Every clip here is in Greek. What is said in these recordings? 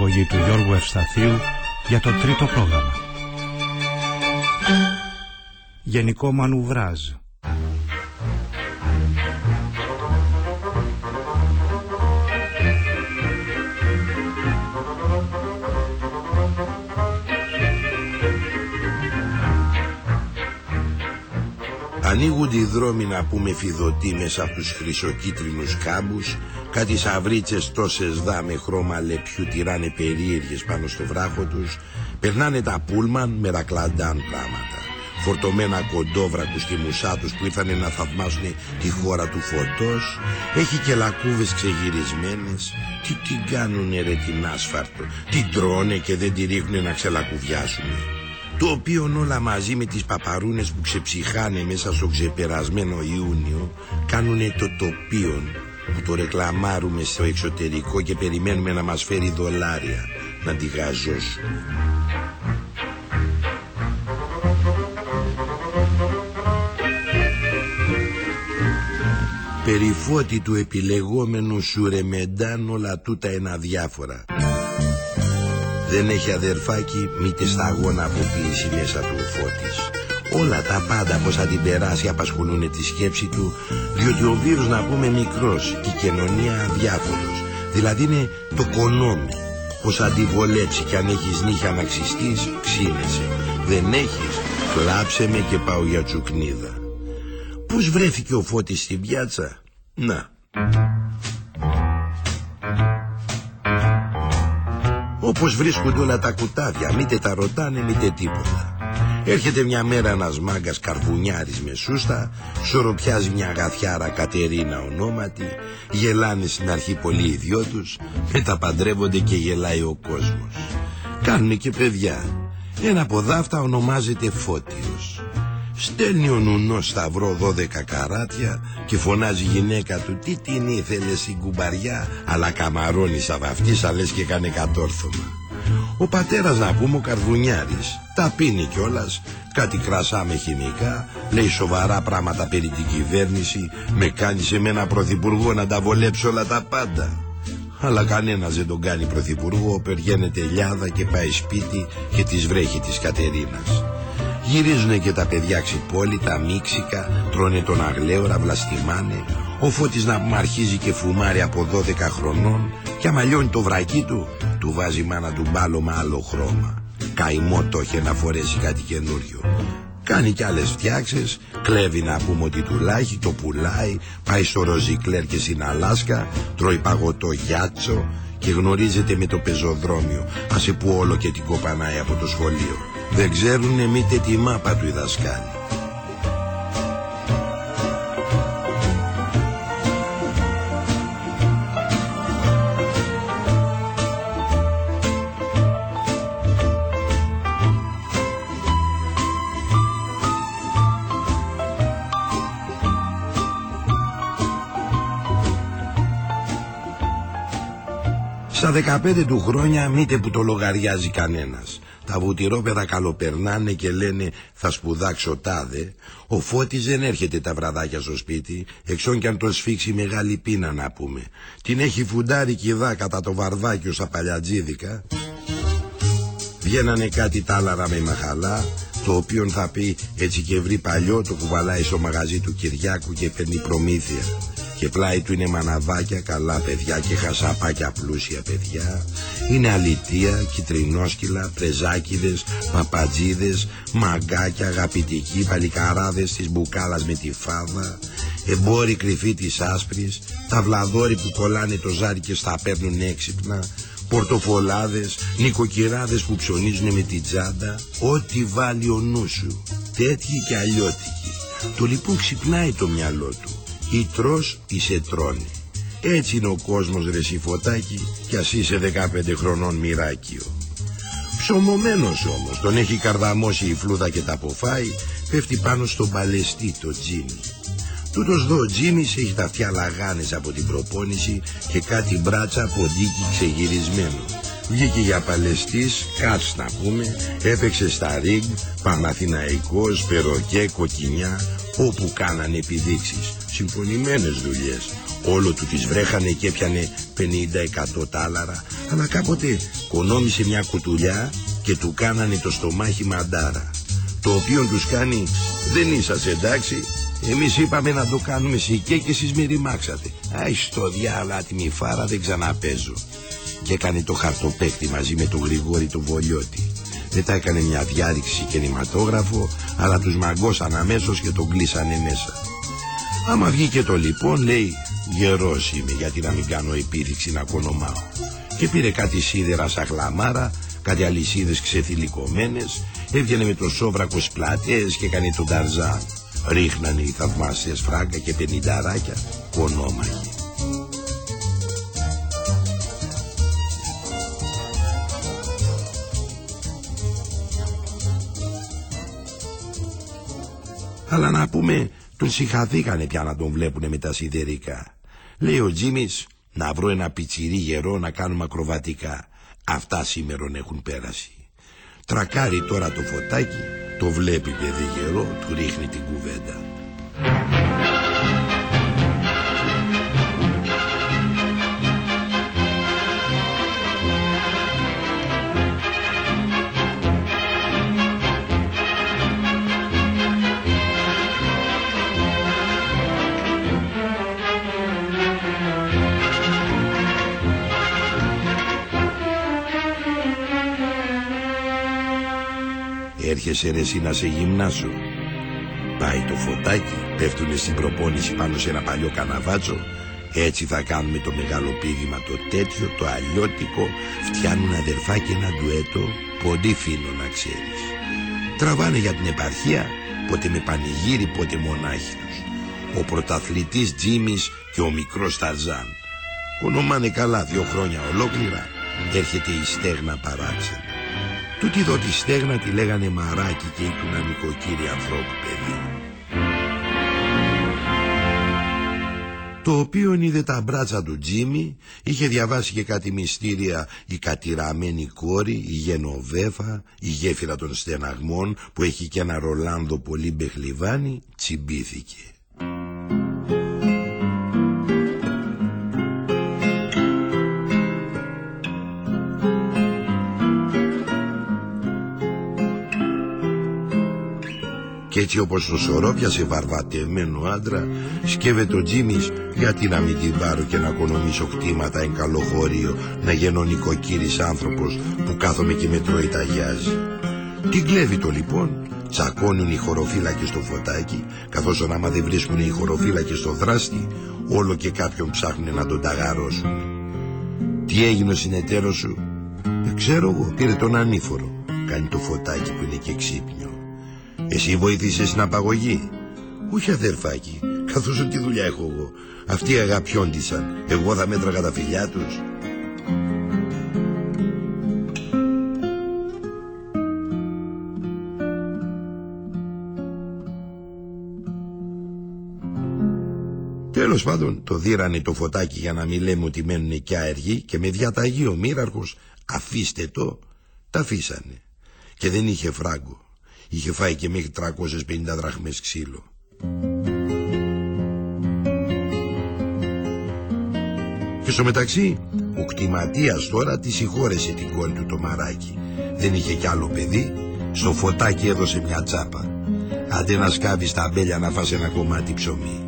Παραγωγή του Γιώργου Ευσταθίου για το τρίτο πρόγραμμα. Γενικό Μανουβράζ. Ανοίγονται οι δρόμοι να πούμε φιδωτοί μέσα από τους χρυσοκίτρινους κάμπους Κάτι σαβρίτσες τόσες δά με χρώμα λεπιού τυράνε περίεργες πάνω στο βράχο τους. Περνάνε τα πούλμαν με ρακλαντάν πράγματα. Φορτωμένα κοντόβρακους και μουσάτους που ήρθανε να θαυμάσουν τη χώρα του φωτός. Έχει και λακκούβες ξεγυρισμένες. Τι την κάνουνε ρε την άσφαρτο; Την τρώνε και δεν τη ρίχνουνε να ξελακουβιάσουνε. Το οποίο όλα μαζί με τις παπαρούνες που ξεψυχάνε μέσα στο ξεπερασμένο Ιούνιο κάνουνε το τοπίο που το ρεκλαμάρουμε στο εξωτερικό και περιμένουμε να μας φέρει δολάρια να τη γαζώσουμε. Περιφώτη του επιλεγόμενου σουρεμεντάν όλα τούτα είναι αδιάφορα. Δεν έχει αδερφάκι μήτε σταγόνα αποκλείσει μέσα του ο Φώτης. Όλα τα πάντα πως θα την περάσει απασχολούν τη σκέψη του διότι ο βίρος να πούμε μικρός και η κοινωνία αδιάφορος. Δηλαδή είναι το κονόμι. Πως θα την βολέψει κι αν έχεις νύχια να ξυστείς ξύνεσαι. Δεν έχεις κλάψε με και πάω για τσουκνίδα. Πώς βρέθηκε ο Φώτης στην πιάτσα. Να. Όπως βρίσκονται όλα τα κουτάβια, μήτε τα ρωτάνε μήτε τίποτα. Έρχεται μια μέρα ένας μάγκας καρβουνιάρης με σούστα, σοροπιάζει μια γαθιάρα Κατερίνα ονόματι, γελάνε στην αρχή πολλοί οι δυο τους, μετά παντρεύονται και γελάει ο κόσμος. Κάνουν και παιδιά. Ένα από δάφτα ονομάζεται Φώτιος. Στέλνει ο νουνός σταυρό δώδεκα καράτια και φωνάζει η γυναίκα του τι την ήθελες στην κουμπαριά αλλά καμαρώνεις σαν βαφτίσα λες και κάνε κατόρθωμα. Ο πατέρας να πούμε ο Καρβουνιάρης τα πίνει κιόλας κάτι κρασά με χημικά λέει σοβαρά πράγματα περί την κυβέρνηση με κάνει σε μένα πρωθυπουργό να τα βολέψω όλα τα πάντα. Αλλά κανένας δεν τον κάνει πρωθυπουργό, περγαίνεται λιάδα και πάει σπίτι και της βρέχει της Κατερίνας. Γυρίζουνε και τα παιδιά ξυπόλυτα, μίξικα, τρώνε τον αγλέωρα, βλαστημάνε. Ο Φώτης να αρχίζει και φουμάρει από 12 χρονών και άμα λιώνει το βρακί του, του βάζει μάνα του μπάλο με άλλο χρώμα. Καημό το είχε να φορέσει κάτι καινούριο. Κάνει κι άλλες φτιάξεις, κλέβει να πούμε ότι του λάχει, το πουλάει, πάει στο Ροζικλέρ και στην Αλάσκα, τρώει παγωτό γιάτσο και γνωρίζεται με το πεζοδρόμιο, άσε που όλο και την κοπανάει από το σχολείο. Δεν ξέρουνε μήτε τη μάπα του οι δασκάλοι. Στα 15 του χρόνια μήτε που το λογαριάζει κανένας. Τα βουτυρόπεδα καλοπερνάνε και λένε θα σπουδάξω τάδε. Ο Φώτης δεν έρχεται τα βραδάκια στο σπίτι, εξών κι αν το σφίξει μεγάλη πείνα να πούμε. Την έχει φουντάρει κιδά κατά το βαρβάκιο στα παλιατζίδικα. Βγαίνανε κάτι τάλαρα με μαχαλά, το οποίο θα πει έτσι και βρει παλιό το κουβαλάει στο μαγαζί του Κυριάκου και παίρνει προμήθεια και πλάι του είναι μαναβάκια, καλά παιδιά και χασάπακια πλούσια παιδιά. Είναι αλητία, κυτρινόσκυλα, πρεζάκιδες, παπατζίδες, μαγκάκια, αγαπητικοί, παλικαράδες της μπουκάλας με τη φάβα, εμπόροι κρυφοί της άσπρης, ταυλαδόροι που κολλάνε το ζάρι και στα παίρνουν έξυπνα, πορτοφολάδες, νοικοκυράδες που ψωνίζουν με την τσάντα, ό,τι βάλει ο νους σου, τέτοιοι και αλλιώτικοι. Το λοιπόν ξυπνάει το μυαλό του ή τρως ή σε τρώνε. Έτσι είναι ο κόσμος ρε φωτάκι κι ας είσαι 15 χρονών μοιράκιο. Ψωμωμένος όμως, τον έχει καρδαμώσει η φλούδα και τα αποφάει, πέφτει πάνω στον παλαιστή το τζίμι. Τούτος δω ο Τζίμις έχει τα αυτιά λαγάνες από την προπόνηση και κάτι μπράτσα ποντίκι ξεγυρισμένο. Βγήκε για παλαιστής, κάτς να πούμε, έπαιξε στα ρίγκ, Παναθηναϊκός, Περοκέ, Κοκκινιά, όπου κάνανε επιδείξεις. Συμφωνημένες δουλειές. Όλο του τις βρέχανε και έπιανε 50-100 τάλαρα, αλλά κάποτε κονόμησε μια κουτουλιά και του κάνανε το στομάχι μαντάρα. Το οποίο τους κάνει «Δεν είσαστε εντάξει, εμείς είπαμε να το κάνουμε σικέ και εσείς με ρημάξατε. Αϊ στο διάλα τη φάρα δεν ξαναπέζω. Και έκανε το χαρτοπέκτη μαζί με τον Γρηγόρη του Βολιώτη. Μετά έκανε μια διάρρηξη κινηματόγραφο, αλλά τους μαγκώσαν αμέσως και τον κλείσανε μέσα. Άμα βγήκε το λοιπόν, λέει, γερός είμαι γιατί να μην κάνω επίδειξη να κονομάω. Και πήρε κάτι σίδερα σαν χλαμάρα, κάτι αλυσίδες ξεθυλικωμένες, έβγαινε με το σόβρακος πλάτες και έκανε τον Ταρζάν. Ρίχνανε οι θαυμάσιες φράγκα και πενινταράκια κονόμαγοι. Αλλά να πούμε, τον συγχαθήκανε πια να τον βλέπουνε με τα σιδερικά. Λέει ο Τζίμις, να βρω ένα πιτσιρί γερό να κάνουμε ακροβατικά. Αυτά σήμερα έχουν πέρασει. Τρακάρει τώρα το φωτάκι, το βλέπει παιδί γερό, του ρίχνει την κουβέντα. Έρχεσαι ρε εσύ να σε γυμνάσω. Πάει το φωτάκι, πέφτουνε στην προπόνηση πάνω σε ένα παλιό καναβάτσο. Έτσι θα κάνουμε το μεγάλο πίδημα το τέτοιο, το αλλιώτικο. Φτιάνουν αδερφάκι ένα ντουέτο, ποντί φίνο να ξέρεις. Τραβάνε για την επαρχία, πότε με πανηγύρι, πότε μονάχινος. Ο πρωταθλητής Τζίμις και ο μικρός Ταρζάν. Ονομάνε καλά δύο χρόνια ολόκληρα, έρχεται η στέγνα παράξενη. Τούτη εδώ τη στέγνα τη λέγανε μαράκι και ήτουνα νοικοκύρη ανθρώπου παιδί. Το οποίο είδε τα μπράτσα του Τζίμι, είχε διαβάσει και κάτι μυστήρια η κατηραμένη κόρη, η Γενοβέφα, η γέφυρα των στεναγμών που έχει και ένα Ρολάνδο πολύ μπεχλιβάνι, τσιμπήθηκε. Κι έτσι όπως το σωρόπιασε βαρβατεμένο άντρα Σκεύεται ο Τζίμις γιατί να μην την πάρω και να οικονομήσω κτήματα εν καλό χώριο Να γίνω νοικοκύρης άνθρωπος που κάθομαι και με τρώει ταγιάζει Την κλέβει το λοιπόν Τσακώνουν οι χωροφύλακες στο φωτάκι Καθώς άμα δεν βρίσκουν οι χωροφύλακες στο δράστη Όλο και κάποιον ψάχνουν να τον ταγαρώσουν. Τι έγινε ο συνεταίρος σου; Ε, Ξέρω εγώ πήρε τον ανήφορο Κάνει το φωτάκι που είναι και ξύπνιο εσύ βοήθησες στην απαγωγή; Όχι αδερφάκι, καθώς ότι δουλειά έχω εγώ. Αυτοί αγαπιόντισαν, εγώ θα μέτραγα τα φιλιά τους. Τέλος πάντων το δίρανε το φωτάκι για να μην λέμε ότι μένουν και άεργοι και με διαταγή ο μοίραρχος αφήστε το, τα αφήσανε. Και δεν είχε φράγκο. Είχε φάει και μέχρι 350 δραχμές ξύλο. Και στο μεταξύ, ο κτηματίας τώρα τη συγχώρεσε την κόρη του το μαράκι. Δεν είχε κι άλλο παιδί, στο φωτάκι έδωσε μια τσάπα. Άντε να σκάβεις τα αμπέλια να φας ένα κομμάτι ψωμί.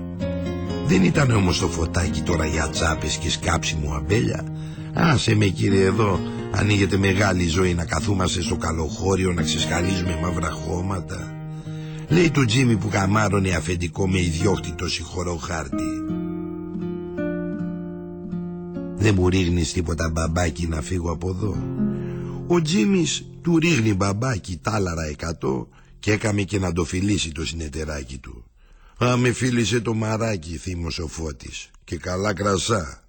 Δεν ήταν όμως το φωτάκι τώρα για τσάπες και σκάψιμο αμπέλια. Άσε με κύριε εδώ, Ανοίγεται μεγάλη ζωή να καθούμαστε στο καλοχώριο να ξεσχαλίζουμε μαύρα χώματα. Λέει του Τζίμι που καμάρωνε αφεντικό με ιδιόκτητο συγχωρό χάρτη. Δεν μου ρίχνεις τίποτα μπαμπάκι να φύγω από εδώ. Ο Τζίμις του ρίχνει μπαμπάκι τάλαρα εκατό και έκαμε και να το φιλήσει το συνεταιράκι του. Α, με φίλησε το μαράκι, θύμος ο Φώτης. Και καλά κρασά.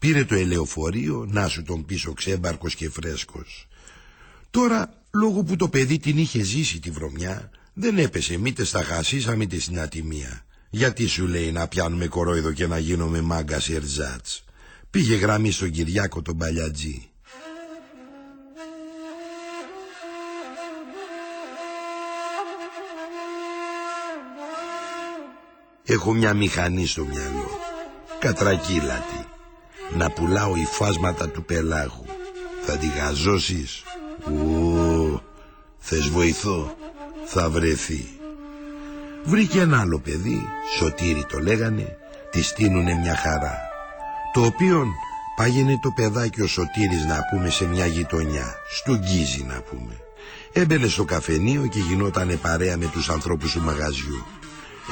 Πήρε το ελεοφορείο, να σου τον πίσω ξέμπαρκος και φρέσκος. Τώρα, λόγω που το παιδί την είχε ζήσει τη βρωμιά, δεν έπεσε μήτε στα χασίσα μήτε στην ατιμία. Γιατί σου λέει να πιάνουμε κορόιδο και να γίνομαι μάγκα ερτζάτς. Πήγε γραμμή στον Κυριάκο τον Παλιατζή. Έχω μια μηχανή στο μυαλό. Κατρακύλατη. Να πουλάω υφάσματα του πελάγου. Θα τη γαζώσεις. Ου, θες βοηθώ. Θα βρεθεί. Βρήκε ένα άλλο παιδί, Σωτήρι το λέγανε, της στείνουνε μια χαρά. Το οποίον πάγαινε το παιδάκι ο Σωτήρης να πούμε σε μια γειτονιά, στον Γκίζι να πούμε. Έμπαινε στο καφενείο και γινότανε παρέα με τους ανθρώπους του μαγαζιού.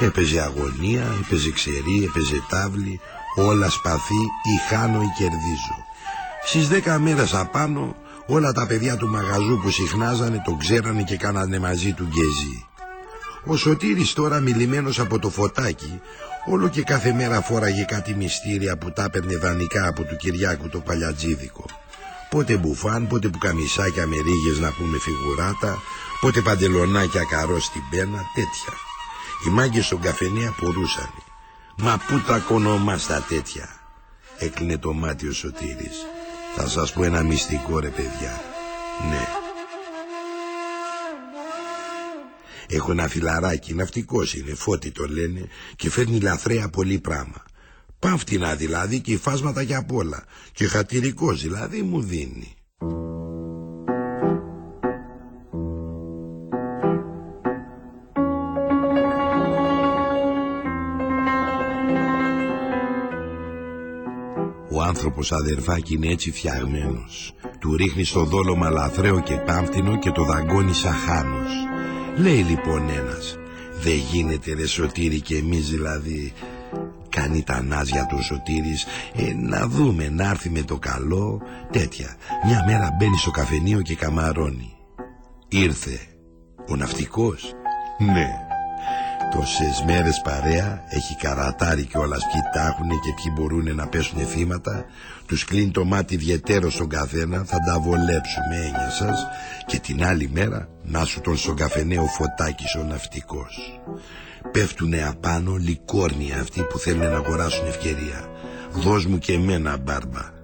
Έπαιζε αγωνία, έπαιζε ξερή, έπαιζε τάβλη, όλα σπαθή ή χάνω ή κερδίζω. Στις δέκα μέρες απάνω όλα τα παιδιά του μαγαζού που συχνάζανε τον ξέρανε και κάνανε μαζί του γκέζι. Ο Σωτήρης τώρα μιλημένος από το φωτάκι όλο και κάθε μέρα φόραγε κάτι μυστήρια που τα έπαιρνε δανεικά από του Κυριάκου το παλιατζίδικο. Πότε μπουφάν, πότε που καμισάκια με ρίγες να πούμε φιγουράτα, πότε παντελονάκια καρό στην πένα, τέτοια. Οι μάγκες στον καφενή απορούσαν. Μα πού τα κονομά στα τέτοια; Έκλεινε το μάτι ο Σωτήρης. Θα σας πω ένα μυστικό ρε παιδιά. Ναι. Έχω ένα φιλαράκι, ναυτικός είναι, φώτη το λένε και φέρνει λαθρέα πολύ πράγμα. Παύτινα δηλαδή και υφάσματα για απ' όλα. Και χατηρικός δηλαδή μου δίνει. Άνθρωπος αδερφάκι είναι έτσι φτιαγμένος. Του ρίχνει στο δόλωμα λαθρέο και πάμφτινο και το δαγκώνει σαν χάνος. Λέει λοιπόν ένας, δεν γίνεται ρε Σωτήρη και εμείς δηλαδή κάνει τα νάζια του Σωτήρης ε, να δούμε να έρθει με το καλό τέτοια μια μέρα μπαίνει στο καφενείο και καμαρώνει ήρθε ο ναυτικός ναι Τόσες μέρες παρέα έχει καρατάρει κιόλας ποιοι τάχουνε και ποιοι μπορούν να πέσουν θύματα. Τους κλείνει το μάτι ιδιαίτερο στον καθένα Θα τα βολέψουμε έννοια σας. Και την άλλη μέρα να σου τον στον καφενέο φωτάκι ο ναυτικός. Πέφτουνε απάνω λικόρνια αυτοί που θέλουν να αγοράσουν ευκαιρία. Δώσ' μου και εμένα μπάρμπα.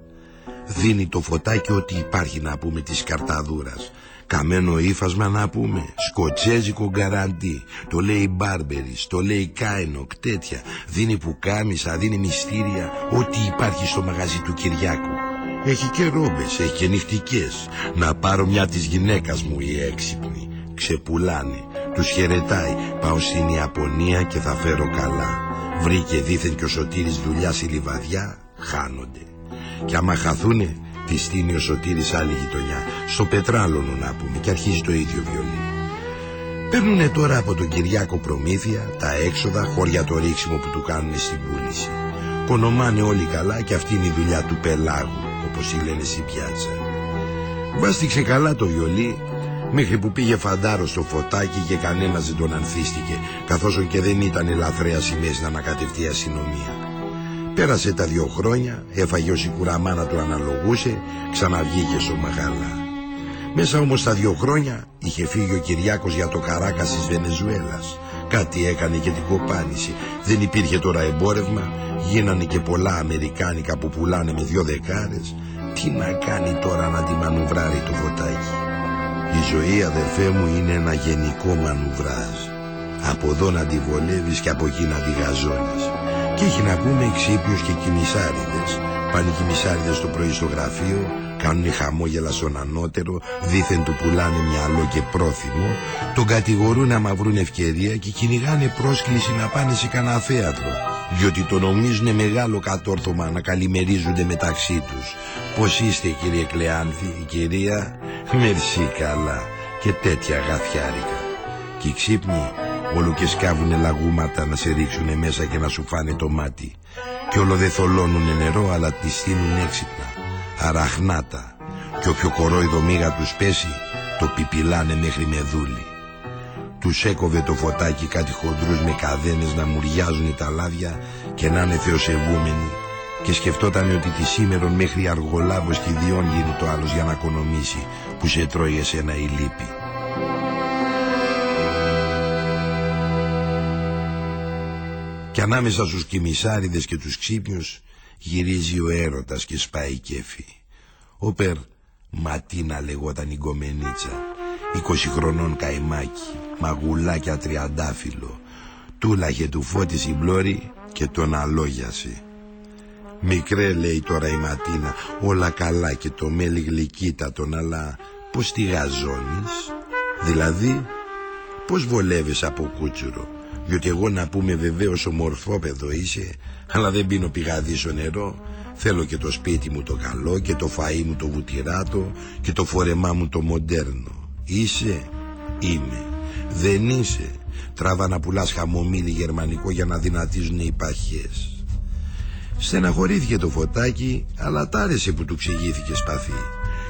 Δίνει το φωτάκι ό,τι υπάρχει να πούμε της καρταδούρας Καμένο ύφασμα να πούμε. Σκοτσέζικο γκαραντί. Το λέει Μπάρμπερις Το λέει Κάινοκ τέτοια. Δίνει πουκάμισα Δίνει μυστήρια. Ό,τι υπάρχει στο μαγαζί του Κυριάκου. Έχει και ρόμπες Έχει και νυχτικές. Να πάρω μια της γυναίκας μου η έξυπνη. Ξεπουλάνε. Τους χαιρετάει. Πάω στην Ιαπωνία και θα φέρω καλά. Βρήκε δίθεν και ο Σωτήρης δουλειά στη Λιβαδιά. Χάνονται. Και άμα χαθούνε Τη στείνει ο Σωτήρης άλλη γειτονιά Στο πετράλωνο να πούμε Και αρχίζει το ίδιο βιολί. Παίρνουνε τώρα από τον Κυριάκο προμήθεια Τα έξοδα χώρια το ρίξιμο που του κάνουν στην πούληση Κονομάνε όλοι καλά Και αυτή είναι η δουλειά του πελάγου Όπως η λένε στην πιάτσα. Βάστηξε καλά το βιολί Μέχρι που πήγε φαντάρο στο φωτάκι Και κανένας δεν τον ανθίστηκε Καθώς και δεν ήταν ελαφρέας σημαίες να ανακατευτεί η αστυνομία Πέρασε τα δύο χρόνια, έφαγε όση κουραμάνα του αναλογούσε, ξαναβγήκε στο Μαχάλα. Μέσα όμως τα δύο χρόνια είχε φύγει ο Κυριάκος για το καράκας της Βενεζουέλας. Κάτι έκανε και την κοπάνιση. Δεν υπήρχε τώρα εμπόρευμα, γίνανε και πολλά αμερικάνικα που πουλάνε με δυο δεκάρες. Τι να κάνει τώρα να τη μανουβράρει το φωτάκι. Η ζωή αδερφέ μου είναι ένα γενικό μανουβράζ. Από εδώ να τη βολεύεις και από εκεί να τη γαζώνεις. Και έχει να πούμε ξύπνιους και κιμισάριδες. Πάνε οι κιμισάριδες το πρωί στο γραφείο, κάνουν χαμόγελα στον ανώτερο, δήθεν του πουλάνε μυαλό και πρόθυμο, τον κατηγορούν να βρουν ευκαιρία και κυνηγάνε πρόσκληση να πάνε σε κανένα θέατρο, διότι το νομίζουν μεγάλο κατόρθωμα να καλημερίζονται μεταξύ τους. Πώς είστε κύριε Κλεάνθη, η κυρία, μερσή καλά και τέτοια γαθιάρικα. Και οι ξύπνοι Όλο και σκάβουνε λαγούματα να σε ρίξουνε μέσα και να σου φάνε το μάτι. Και όλο δεν θολώνουνε νερό αλλά τη στείλουν έξυπνα. Αραχνάτα. Και όποιο κορόιδο μίγα τους πέσει το πιπιλάνε μέχρι με δούλη. Τους έκοβε το φωτάκι κάτι χοντρούς με καδένες να μουριάζουν τα λάδια και να είναι θεοσεβούμενοι και σκεφτόταν ότι τη σήμερον μέχρι αργολάβος και ιδιών γίνει το άλλος για να οικονομήσει που σε τρώει εσένα η λύπη. Και ανάμεσα στους κυμισάριδες και τους ξύπνιους γυρίζει ο έρωτας και σπάει η κέφι. Ο Περ Ματίνα λεγόταν η γκομενίτσα, 20 χρονών καημάκι, μαγουλάκια τριαντάφυλλο, τούλαχε του φώτη συμπλώρη και τον αλόγιασε. Μικρέ λέει τώρα η Ματίνα, όλα καλά και το μέλι γλυκύτατον, αλλά πως τη γαζώνεις, δηλαδή πως βολεύεις από κούτσουρο, διότι εγώ να πούμε βεβαίως ομορφόπεδο είσαι, αλλά δεν πίνω πηγαδίσο νερό, θέλω και το σπίτι μου το καλό και το φαΐ μου το βουτυράτο και το φορεμά μου το μοντέρνο. Είσαι, είμαι, δεν είσαι. Τράβα να πουλάς χαμομήλι γερμανικό για να δυνατίζουν οι παχές. Στεναχωρήθηκε το φωτάκι, αλλά τ' άρεσε που του ξηγήθηκε σπαθί.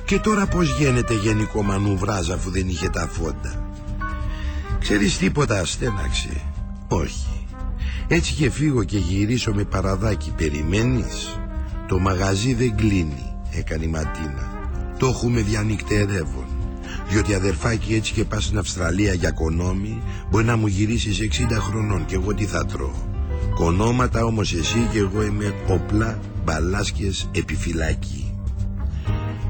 Και τώρα πως γίνεται γενικό μανουβράζ αφού δεν είχε τα φόντα; Ξέρεις τίποτα αστέναξε. Όχι. Έτσι και φύγω και γυρίσω με παραδάκι. Περιμένεις; Το μαγαζί δεν κλείνει, έκανε η Ματίνα. Το έχουμε διανυκτερεύον. Διότι αδερφάκι έτσι και πας στην Αυστραλία για κονόμι μπορεί να μου γυρίσεις 60 χρονών και εγώ τι θα τρώω. Κονόματα όμως εσύ και εγώ είμαι όπλα, μπαλάσκες, επιφυλάκι.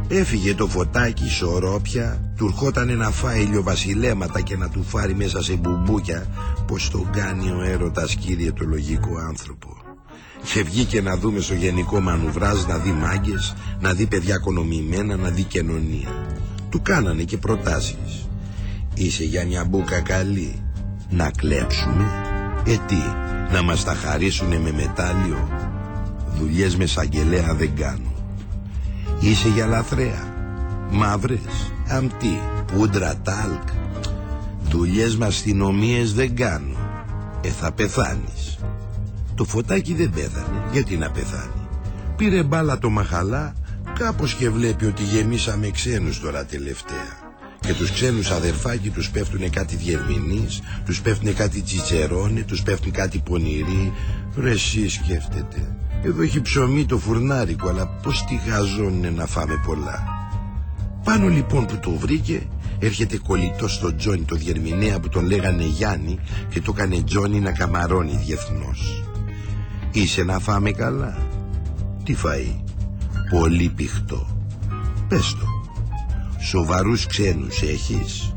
Έφυγε το φωτάκι σωρόπια, του ερχόταν να φάει ηλιοβασιλέματα και να του φάρει μέσα σε μπουμπούκια πως τον κάνει ο έρωτας κύριε το λογικό άνθρωπο. Και βγήκε να δούμε στο γενικό μανουβράζ να δει μάγκες, να δει παιδιά κονομημένα, να δει κοινωνία. Του κάνανε και προτάσεις. Είσαι για μια μπουκα καλή, να κλέψουμε. Ε τι, να μας τα χαρίσουνε με μετάλλιο. Δουλειές με σαγγελέα δεν κάνω. Είσαι για λαθρέα. Μαύρες, αμπτή, πούντρα τάλκ. Δουλειές με αστυνομίες δεν κάνω. Ε θα πεθάνεις. Το φωτάκι δεν πέθανε. Γιατί να πεθάνει; Πήρε μπάλα το μαχαλά κάπως και βλέπει ότι γεμίσαμε ξένους τώρα τελευταία. Και τους ξένους αδερφάκι τους πέφτουνε κάτι διερμηνείς, τους πέφτουνε κάτι τσιτσερόνι, τους πέφτουν κάτι πονηροί. Ρε εσύ σκέφτεται. Εδώ έχει ψωμί το φουρνάρικο, αλλά πώς τη γαζώνουνε να φάμε πολλά. Πάνω λοιπόν που το βρήκε, έρχεται κολλητός στο Τζόνι το διερμηνέα που τον λέγανε Γιάννη και το έκανε Τζόνι να καμαρώνει διεθνώς. Είσαι να φάμε καλά. Τι φαΐ. Πολύ πηχτό. Πες το. Σοβαρούς ξένους έχεις.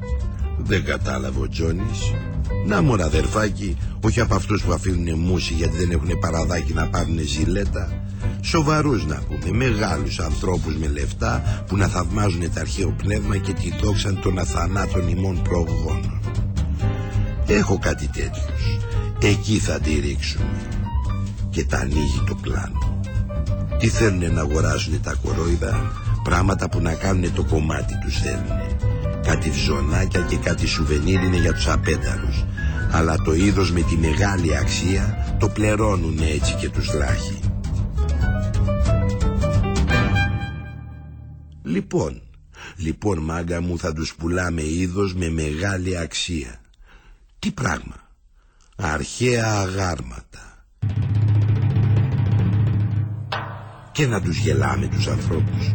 Δεν κατάλαβε ο Τζόνις. Να μωρά αδερφάκι, όχι από αυτούς που αφήνουν μουσι γιατί δεν έχουν παραδάκι να πάρουν ζηλέτα. Σοβαρούς να πούμε, μεγάλους ανθρώπους με λεφτά που να θαυμάζουν τα αρχαίο πνεύμα και τη δόξα των αθανάτων ημών προγόνων. Έχω κάτι τέτοιους. Εκεί θα τη ρίξουμε. Και τα ανοίγει το πλάνο. Τι θέλουν να αγοράσουν τα κορόιδα, πράγματα που να κάνουν το κομμάτι τους θέλουν. Κάτι βζονάκια και κάτι σουβενίρ είναι για τους απέταρους. Αλλά το είδος με τη μεγάλη αξία το πληρώνουν έτσι και τους λάχει. Λοιπόν, λοιπόν μάγκα μου θα τους πουλάμε είδος με μεγάλη αξία. Τι πράγμα; Αρχαία αγάρματα. Και να τους γελάμε τους ανθρώπους.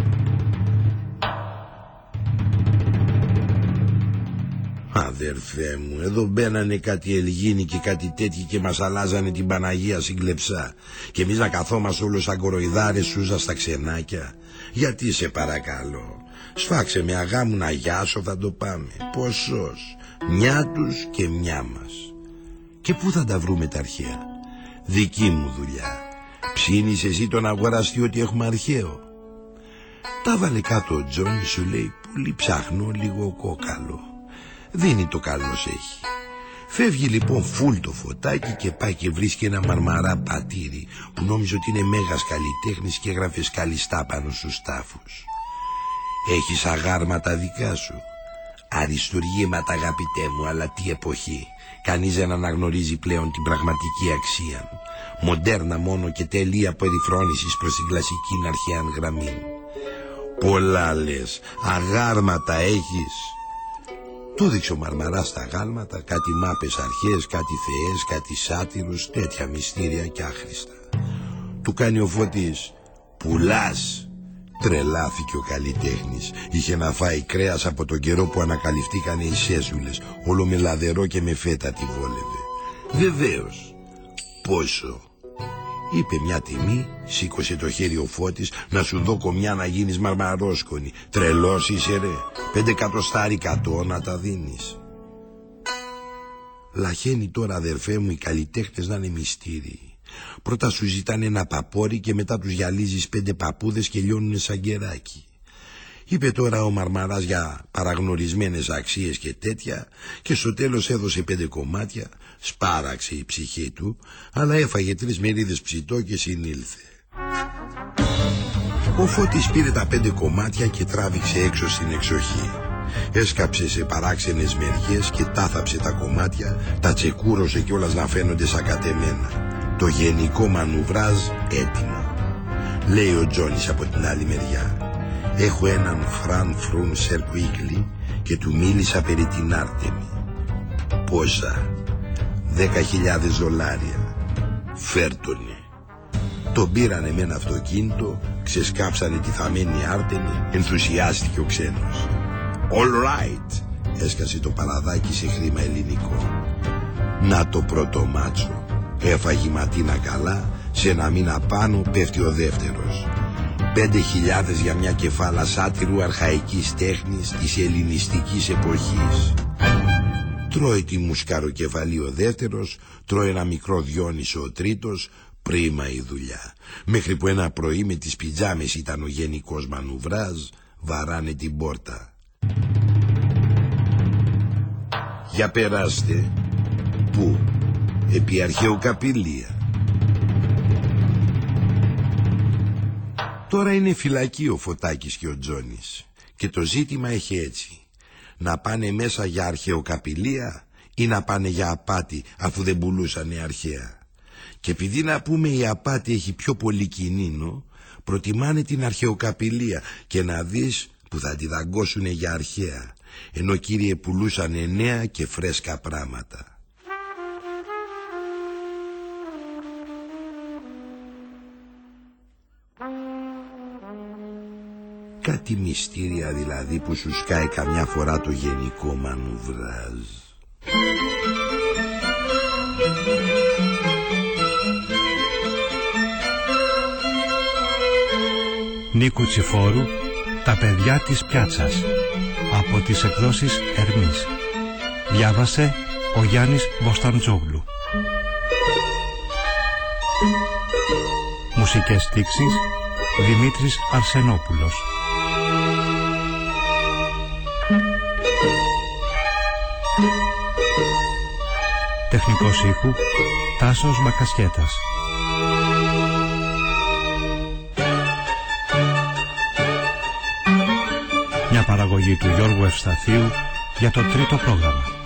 Αδερφέ μου, εδώ μπαίνανε κάτι Ελγίνοι και κάτι τέτοιοι και μας αλλάζανε την Παναγία στην κλεψά. Και εμείς να καθόμαστε όλους σαν κοροϊδάρες σούζα στα ξενάκια. Γιατί σε παρακαλώ. Σφάξε με αγάμου να γιάσω θα το πάμε. Ποσός. Μια τους και μια μας. Και πού θα τα βρούμε τα αρχαία; Δική μου δουλειά. Ψήνεις εσύ τον αγοραστή ότι έχουμε αρχαίο; Τα βάλε κάτω ο Τζόνι σου λέει πολύ ψάχνω λίγο κόκαλο. Δίνει το καλό έχει. Φεύγει λοιπόν φουλ το φωτάκι και πάει και βρίσκει ένα μαρμαρά πατήρι που νόμιζε ότι είναι μέγας καλλιτέχνης και έγραφε σκαλιστά πάνω στους τάφους. Έχεις αγάρματα δικά σου. Αριστουργήματα αγαπητέ μου, αλλά τι εποχή. Κανείς δεν αναγνωρίζει πλέον την πραγματική αξία. Μοντέρνα μόνο και τελεία περιφρόνησης προς την κλασική αρχαία γραμμή. Πολλά λες, αγάρματα έχεις. Του δείξε ο Μαρμαράς στα γάλματα, κάτι μάπες αρχές, κάτι θεές, κάτι σάτυρους, τέτοια μυστήρια και άχρηστα. Του κάνει ο Φώτης, πουλάς. Τρελάθηκε ο καλλιτέχνης. Είχε να φάει κρέας από τον καιρό που ανακαλυφθήκανε οι σέζουλες. Όλο με λαδερό και με φέτα τη βόλευε. Βεβαίως. Πόσο; Είπε μια τιμή, σήκωσε το χέρι ο Φώτης να σου δω κομιά να γίνεις μαρμαρόσκονη. Τρελός είσαι ρε. Πέντε κατοστάρι κατώ να τα δίνεις. Λαχαίνει τώρα αδερφέ μου οι καλλιτέχνες να είναι μυστήριοι. Πρώτα σου ζητάνε ένα παπόρι και μετά τους γυαλίζεις πέντε παππούδες και λιώνουνε σαν κεράκι. Είπε τώρα ο Μαρμαράς για παραγνωρισμένες αξίες και τέτοια και στο τέλος έδωσε πέντε κομμάτια, σπάραξε η ψυχή του, αλλά έφαγε τρεις μερίδες ψητό και συνήλθε. Ο Φώτης πήρε τα πέντε κομμάτια και τράβηξε έξω στην εξοχή. Έσκαψε σε παράξενες μεριές και τάθαψε τα κομμάτια, τα τσεκούρωσε κιόλας να φαίνονται σαν κατεμένα. Το γενικό μανουβράζ έτοιμο. Λέει ο Τζόνις από την άλλη μεριά. Έχω έναν Φραν Φρούν Σερκουίγλι και του μίλησα περί την Άρτεμι. Πόσα; Δέκα χιλιάδες δολάρια. Φέρτονε. Τον πήρανε με ένα αυτοκίνητο, ξεσκάψανε τη θαμένη Άρτεμι, ενθουσιάστηκε ο ξένος. All right, έσκασε το παραδάκι σε χρήμα ελληνικό. Να το πρώτο μάτσο. Έφαγε ματίνα καλά, σε ένα μήνα πάνω πέφτει ο δεύτερος. Πέντε χιλιάδες για μια κεφάλα σάτυρου αρχαϊκής τέχνης της ελληνιστικής εποχής. Τρώει τη μουσκαροκεφαλή ο δεύτερος, τρώει ένα μικρό διόνυσο ο τρίτος, πρίμα η δουλειά. Μέχρι που ένα πρωί με τις πιτζάμες ήταν ο γενικός μανουβράζ, βαράνε την πόρτα. Για περάστε. Πού; Επί αρχαιοκαπηλεία. Τώρα είναι φυλακή ο Φωτάκης και ο Τζόνης. Και το ζήτημα έχει έτσι. Να πάνε μέσα για αρχαιοκαπηλεία ή να πάνε για απάτη αφού δεν πουλούσανε αρχαία. Και επειδή να πούμε η απάτη έχει πιο πολύ κινήνο, προτιμάνε την αρχαιοκαπηλεία και να δεις που θα τη δαγκώσουνε για αρχαία. Ενώ κύριε πουλούσανε νέα και φρέσκα πράγματα. Κάτι μυστήρια δηλαδή που σου σκάει καμιά φορά το γενικό μανουβράζ. Νίκου Τσιφόρου «Τα παιδιά της πιάτσας» από τις εκδόσεις Ερμής. Διάβασε ο Γιάννης Βοσταντζόγλου. Μουσικές στίξεις Δημήτρης Αρσενόπουλος. Τεχνικός ήχου Τάσος Μακασχέτας. Μια παραγωγή του Γιώργου Ευσταθίου για το τρίτο πρόγραμμα.